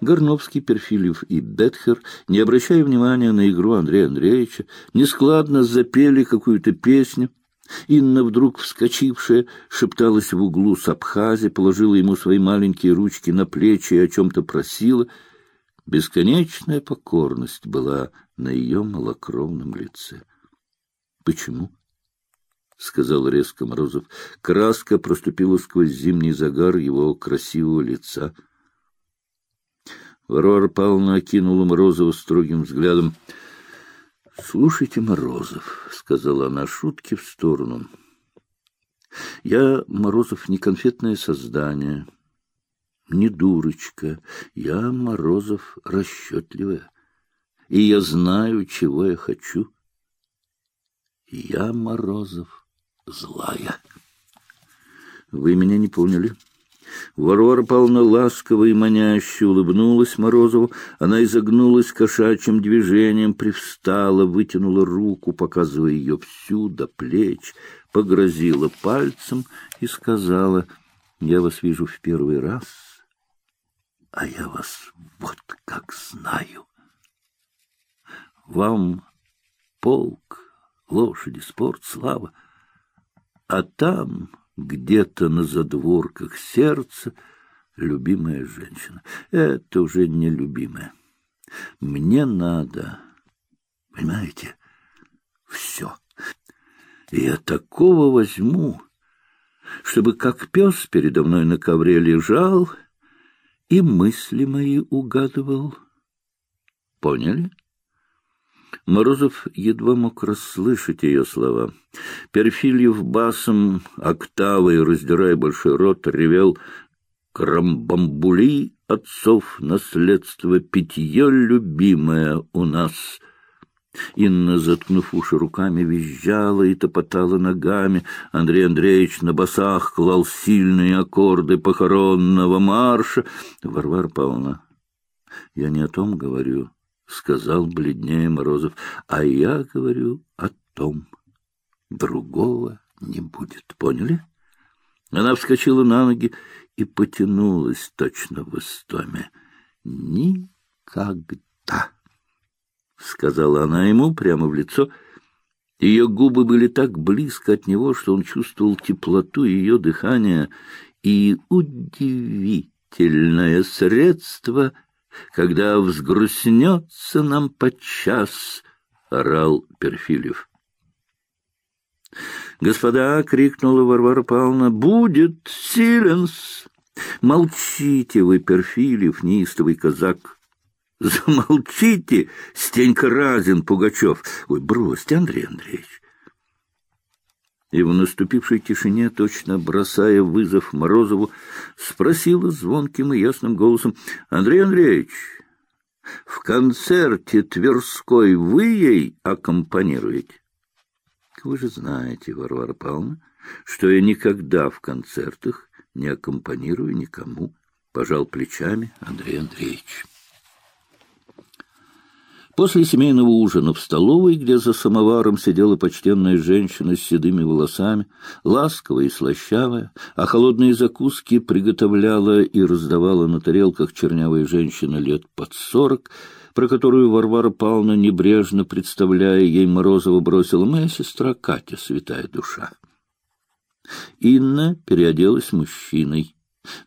Горновский, Перфильев и Бетхер, не обращая внимания на игру Андрея Андреевича, нескладно запели какую-то песню. Инна, вдруг вскочившая, шепталась в углу с Абхази, положила ему свои маленькие ручки на плечи и о чем-то просила. Бесконечная покорность была на ее малокровном лице. — Почему? — сказал резко Морозов. Краска проступила сквозь зимний загар его красивого лица. Варвара Павловна окинула Морозова строгим взглядом. — Слушайте, Морозов, — сказала она шутки в сторону. — Я, Морозов, не конфетное создание, не дурочка. Я, Морозов, расчетливая, и я знаю, чего я хочу. Я, Морозов, злая. Вы меня не поняли. Варвара Павловна ласково и маняще улыбнулась Морозову. Она изогнулась кошачьим движением, привстала, вытянула руку, показывая ее всю до плеч, погрозила пальцем и сказала, «Я вас вижу в первый раз, а я вас вот как знаю. Вам полк, лошади, спорт, слава — а там, где-то на задворках сердца, любимая женщина. Это уже не любимая. Мне надо, понимаете, все. Я такого возьму, чтобы как пес передо мной на ковре лежал и мысли мои угадывал. Поняли? — Морозов едва мог расслышать ее слова. Перфильев басом, октавой, раздирая большой рот, ревел «Крамбамбули отцов наследство, питье любимое у нас». Инна, заткнув уши руками, визжала и топотала ногами. Андрей Андреевич на басах клал сильные аккорды похоронного марша. Варвара Павловна, я не о том говорю. — сказал бледнее Морозов. — А я говорю о том. Другого не будет. Поняли? Она вскочила на ноги и потянулась точно в истоме. — Никогда! — сказала она ему прямо в лицо. Ее губы были так близко от него, что он чувствовал теплоту ее дыхания и удивительное средство — когда взгрустнется нам подчас, — орал Перфильев. «Господа!» — крикнула Варвара Павловна. «Будет силенс!» «Молчите вы, Перфильев, неистовый казак!» «Замолчите, Стенька Разин, Пугачев!» «Ой, бросьте, Андрей Андреевич!» И в наступившей тишине, точно бросая вызов Морозову, спросила звонким и ясным голосом, — Андрей Андреевич, в концерте Тверской вы ей аккомпанируете? — Вы же знаете, Варвара Павловна, что я никогда в концертах не аккомпанирую никому, — пожал плечами Андрей Андреевич. После семейного ужина в столовой, где за самоваром сидела почтенная женщина с седыми волосами, ласковая и слащавая, а холодные закуски приготовляла и раздавала на тарелках чернявая женщина лет под сорок, про которую Варвара Павловна, небрежно представляя ей Морозова, бросила «Моя сестра Катя, святая душа». Инна переоделась мужчиной.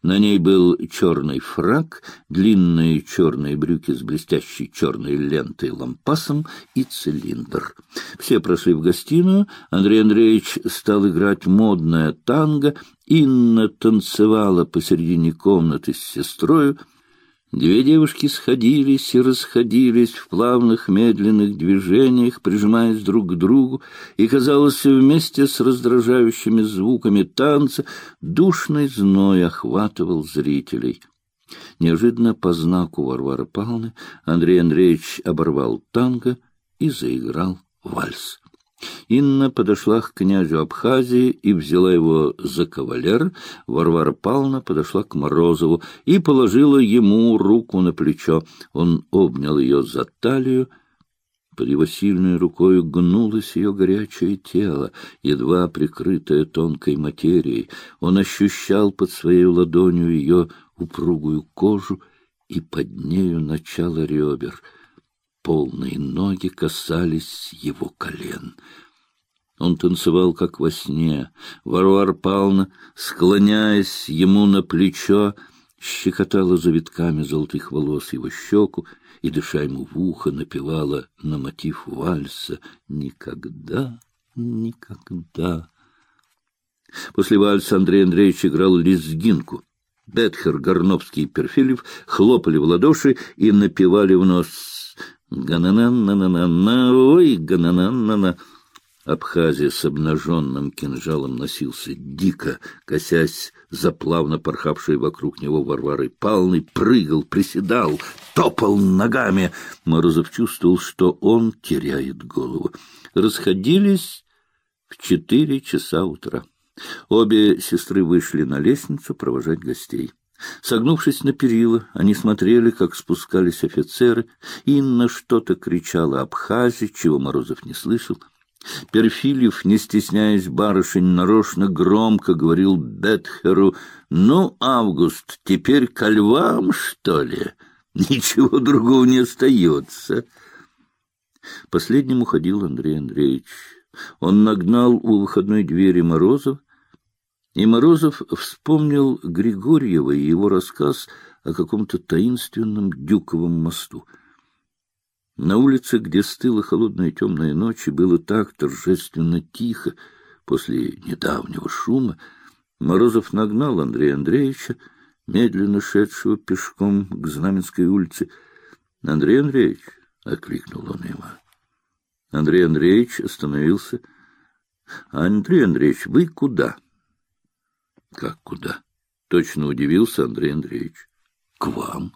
На ней был черный фрак, длинные черные брюки с блестящей черной лентой лампасом и цилиндр. Все прошли в гостиную. Андрей Андреевич стал играть модное танго. Инна танцевала посередине комнаты с сестрою. Две девушки сходились и расходились в плавных медленных движениях, прижимаясь друг к другу, и, казалось, вместе с раздражающими звуками танца душный зной охватывал зрителей. Неожиданно по знаку Варвары Павловны Андрей Андреевич оборвал танго и заиграл вальс. Инна подошла к князю Абхазии и взяла его за кавалер. Варвара Павловна подошла к Морозову и положила ему руку на плечо. Он обнял ее за талию. Под его сильной рукой гнулось ее горячее тело, едва прикрытое тонкой материей. Он ощущал под своей ладонью ее упругую кожу и под нею начало ребер. Полные ноги касались его колен. Он танцевал, как во сне. Варвара Павловна, склоняясь ему на плечо, щекотала завитками золотых волос его щеку и, дыша ему в ухо, напевала на мотив вальса «Никогда, никогда». После вальса Андрей Андреевич играл лезгинку. Бетхер, Горновский и Перфилев хлопали в ладоши и напевали в нос «Гананан-на-на-на-на, ой, гананан-на-на». Абхазия с обнаженным кинжалом носился дико, косясь за плавно порхавшей вокруг него Варварой Палной, прыгал, приседал, топал ногами. Морозов чувствовал, что он теряет голову. Расходились в четыре часа утра. Обе сестры вышли на лестницу провожать гостей. Согнувшись на перила, они смотрели, как спускались офицеры. Инна что-то кричала Абхазе, чего Морозов не слышал. Перфильев, не стесняясь барышень, нарочно громко говорил Бетхеру, «Ну, Август, теперь ко львам, что ли? Ничего другого не остается». Последним уходил Андрей Андреевич. Он нагнал у выходной двери Морозов, и Морозов вспомнил Григорьева и его рассказ о каком-то таинственном Дюковом мосту — на улице, где стыла холодная темная ночь, и было так торжественно тихо после недавнего шума, Морозов нагнал Андрея Андреевича, медленно шедшего пешком к Знаменской улице. — Андрей Андреевич! — окликнул он его. Андрей Андреевич остановился. — Андрей Андреевич, вы куда? — Как куда? — точно удивился Андрей Андреевич. — К вам.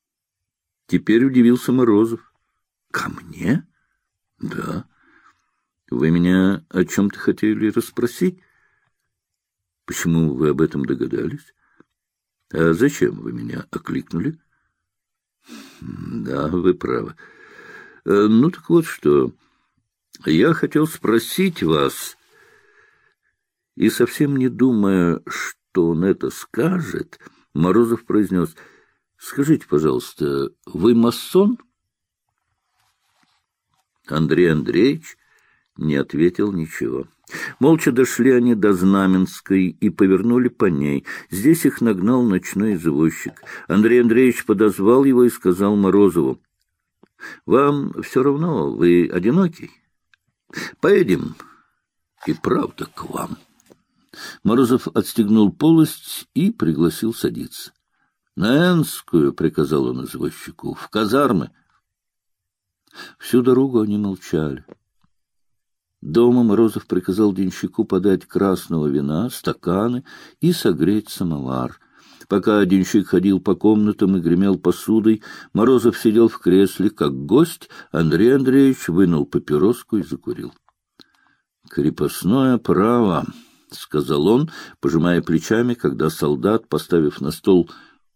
— Теперь удивился Морозов. — Ко мне? — Да. — Вы меня о чем-то хотели расспросить? — Почему вы об этом догадались? — А зачем вы меня окликнули? — Да, вы правы. Э, ну так вот что. Я хотел спросить вас, и совсем не думая, что он это скажет, Морозов произнес — Скажите, пожалуйста, вы масон? Андрей Андреевич не ответил ничего. Молча дошли они до Знаменской и повернули по ней. Здесь их нагнал ночной извозчик. Андрей Андреевич подозвал его и сказал Морозову, «Вам все равно, вы одинокий? Поедем и правда к вам». Морозов отстегнул полость и пригласил садиться. На Энскую, — приказал он извозчику, — в казармы. Всю дорогу они молчали. Дома Морозов приказал денщику подать красного вина, стаканы и согреть самовар. Пока денщик ходил по комнатам и гремел посудой, Морозов сидел в кресле, как гость, Андрей Андреевич вынул папироску и закурил. «Крепостное право», — сказал он, пожимая плечами, когда солдат, поставив на стол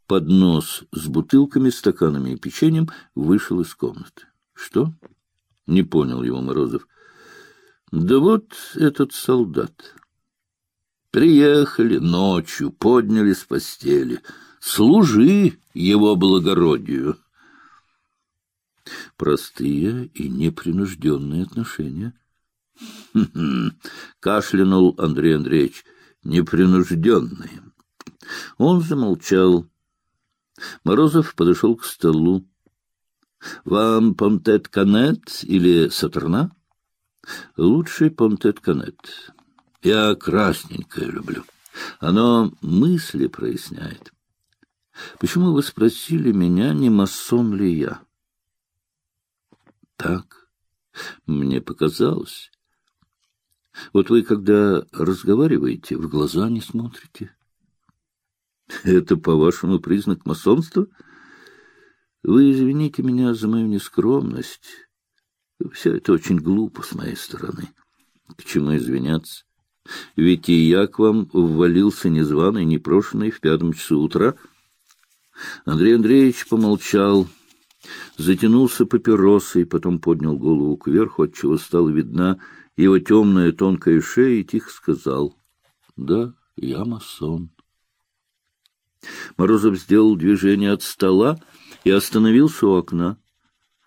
поднос с бутылками, стаканами и печеньем, вышел из комнаты. — Что? — не понял его Морозов. — Да вот этот солдат. Приехали ночью, подняли с постели. Служи его благородию. Простые и непринужденные отношения. — Кашлянул Андрей Андреевич. Непринужденные. Он замолчал, Морозов подошел к столу. — Вам понтет канет или сатерна? — Лучший понтет канет. Я красненькое люблю. Оно мысли проясняет. Почему вы спросили меня, не масон ли я? Так, мне показалось. Вот вы, когда разговариваете, в глаза не смотрите. Это, по-вашему, признак масонства? Вы извините меня за мою нескромность. Все это очень глупо с моей стороны. К чему извиняться? Ведь и я к вам ввалился незваный, непрошенный в пятом часу утра. Андрей Андреевич помолчал, затянулся папиросой, потом поднял голову кверху, отчего стала видна его темная тонкая шея, и тихо сказал, — Да, я масон. Морозов сделал движение от стола и остановился у окна.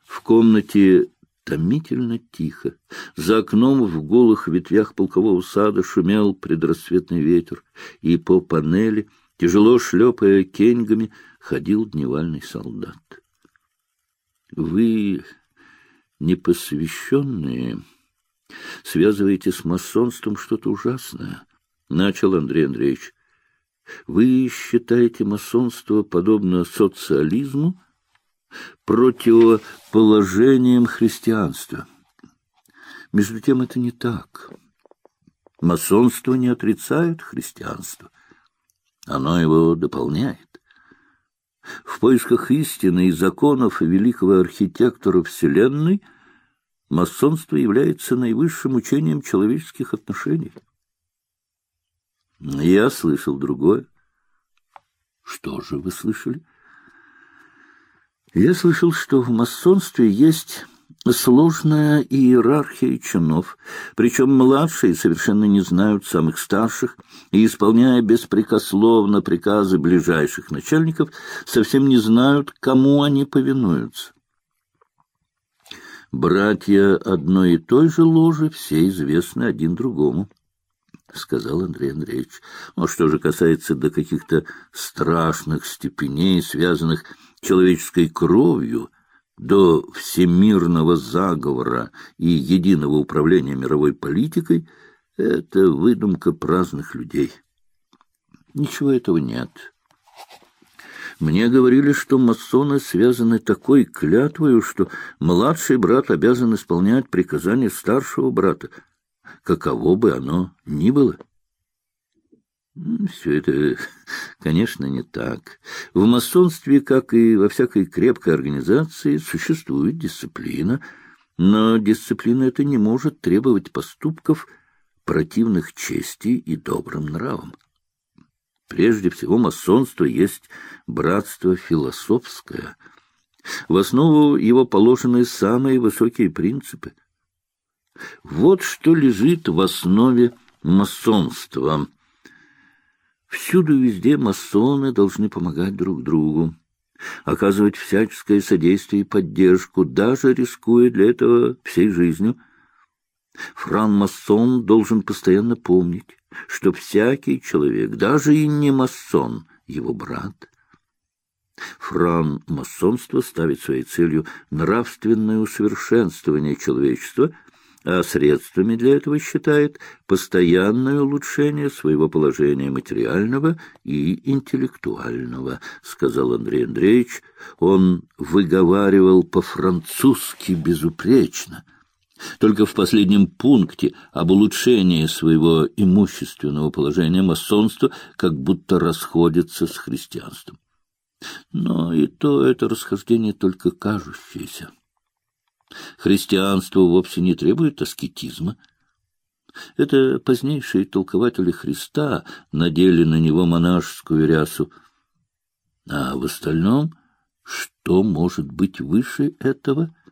В комнате томительно тихо. За окном в голых ветвях полкового сада шумел предрассветный ветер, и по панели, тяжело шлепая кеньгами, ходил дневальный солдат. Вы непосвященные связываете с масонством что-то ужасное, — начал Андрей Андреевич. Вы считаете масонство, подобно социализму, противоположением христианства. Между тем это не так. Масонство не отрицает христианство. Оно его дополняет. В поисках истины и законов великого архитектора Вселенной масонство является наивысшим учением человеческих отношений. Я слышал другое. Что же вы слышали? Я слышал, что в масонстве есть сложная иерархия чинов, причем младшие совершенно не знают самых старших и, исполняя беспрекословно приказы ближайших начальников, совсем не знают, кому они повинуются. Братья одной и той же ложи все известны один другому. — сказал Андрей Андреевич. Ну, что же касается до каких-то страшных степеней, связанных человеческой кровью, до всемирного заговора и единого управления мировой политикой, это выдумка праздных людей. Ничего этого нет. Мне говорили, что масоны связаны такой клятвою, что младший брат обязан исполнять приказания старшего брата — каково бы оно ни было. Все это, конечно, не так. В масонстве, как и во всякой крепкой организации, существует дисциплина, но дисциплина эта не может требовать поступков, противных чести и добрым нравам. Прежде всего, масонство есть братство философское. В основу его положены самые высокие принципы — вот что лежит в основе масонства. Всюду везде масоны должны помогать друг другу, оказывать всяческое содействие и поддержку, даже рискуя для этого всей жизнью. Фран-масон должен постоянно помнить, что всякий человек, даже и не масон, его брат. Фран-масонство ставит своей целью нравственное усовершенствование человечества — а средствами для этого считает постоянное улучшение своего положения материального и интеллектуального, — сказал Андрей Андреевич. Он выговаривал по-французски безупречно. Только в последнем пункте об улучшении своего имущественного положения масонство как будто расходится с христианством. Но и то это расхождение только кажущееся. Христианство вовсе не требует аскетизма. Это позднейшие толкователи Христа надели на него монашескую рясу. А в остальном, что может быть выше этого —